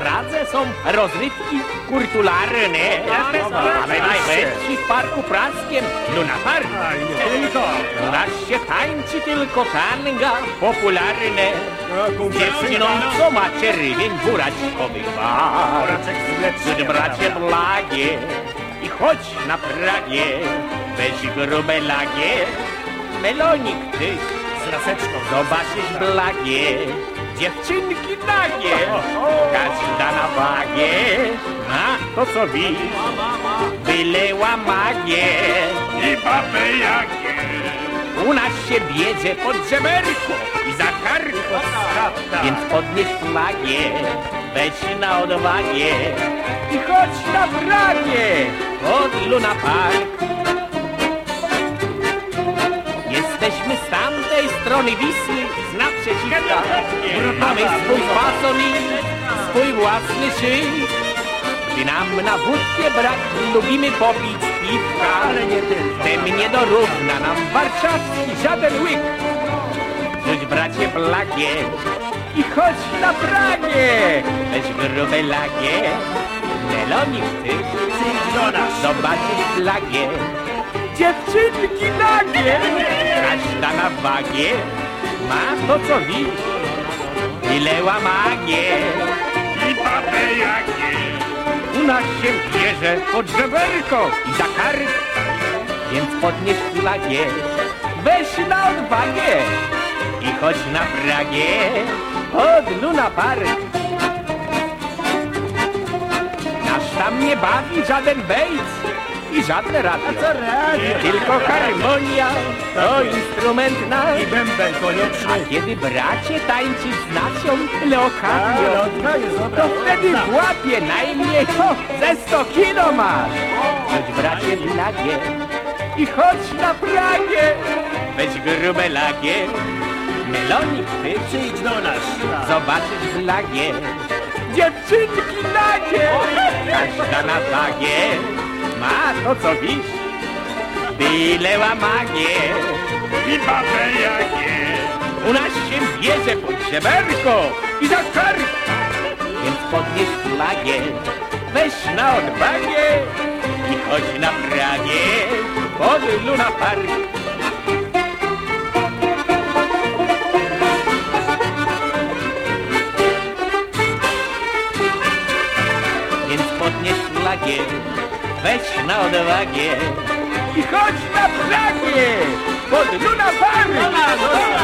Pradze są rozrywki kurtularne. Ale najlepsi w Parku Praskiem, Luna Park. I nie tylko. U nas się tańczy tylko tanga popularne. Dziewczyną, co ma czerwień buraczkowy bar. Buraczek bracie blagie i chodź na Pragie, weź grube lagie, melonik ty, Z laseczką. zobaczysz blagie, dziewczynki nagie, każda na wagie, ma to co widzisz, wyleła magię. I babę jakie. U nas się biedzie pod żeberko i za karko, więc podnieś flagę, weź na odwagę i chodź na Pragie pod Luna Park. Jesteśmy z tamtej strony Wisły, z naprzeciwka. Mamy swój fason i swój własny szyk. Gdy nam na wódkę brak, lubimy popić piwka. Ale nie tylko. Tym nie dorówna nam warszawski żaden łyk. Rzuć bracie plagie i chodź na Pragie. Weź grube lagie, melonik ty, zobaczysz flagę. Dziewczynki nagie, każda na wagie, ma to co widzisz, mileła magię. I babę jakie. U nas się bierze pod żeberko i za kark, więc podnieś flagę, weź na odwagę i chodź na Pragę pod Luna Park. Nasz tam nie bawi żaden bejc i żadne radio, Co radio? tylko harmonia to instrument nasz. I bęben A konieczny. kiedy bracie tańczyć z nacją dobra. to wtedy w łapie najmniej o, ze 100 kilo masz. Chodź bracie w lagie i chodź na Pragę. Weź grube lagie, melonik ty, Przyjdź do nas. zobaczysz w lagie. Dziewczynki nagie, każda na wagie, ma to co wisz, wyleła magię. I babę jakie. U nas się bierze pod żeberko i za kark, więc podnieś flagę, weź na odwagę i chodź na Pragę pod Luna Park. Więc podnieś flagę, weź na odwagę. I chodź na Pragę pod Luna Park.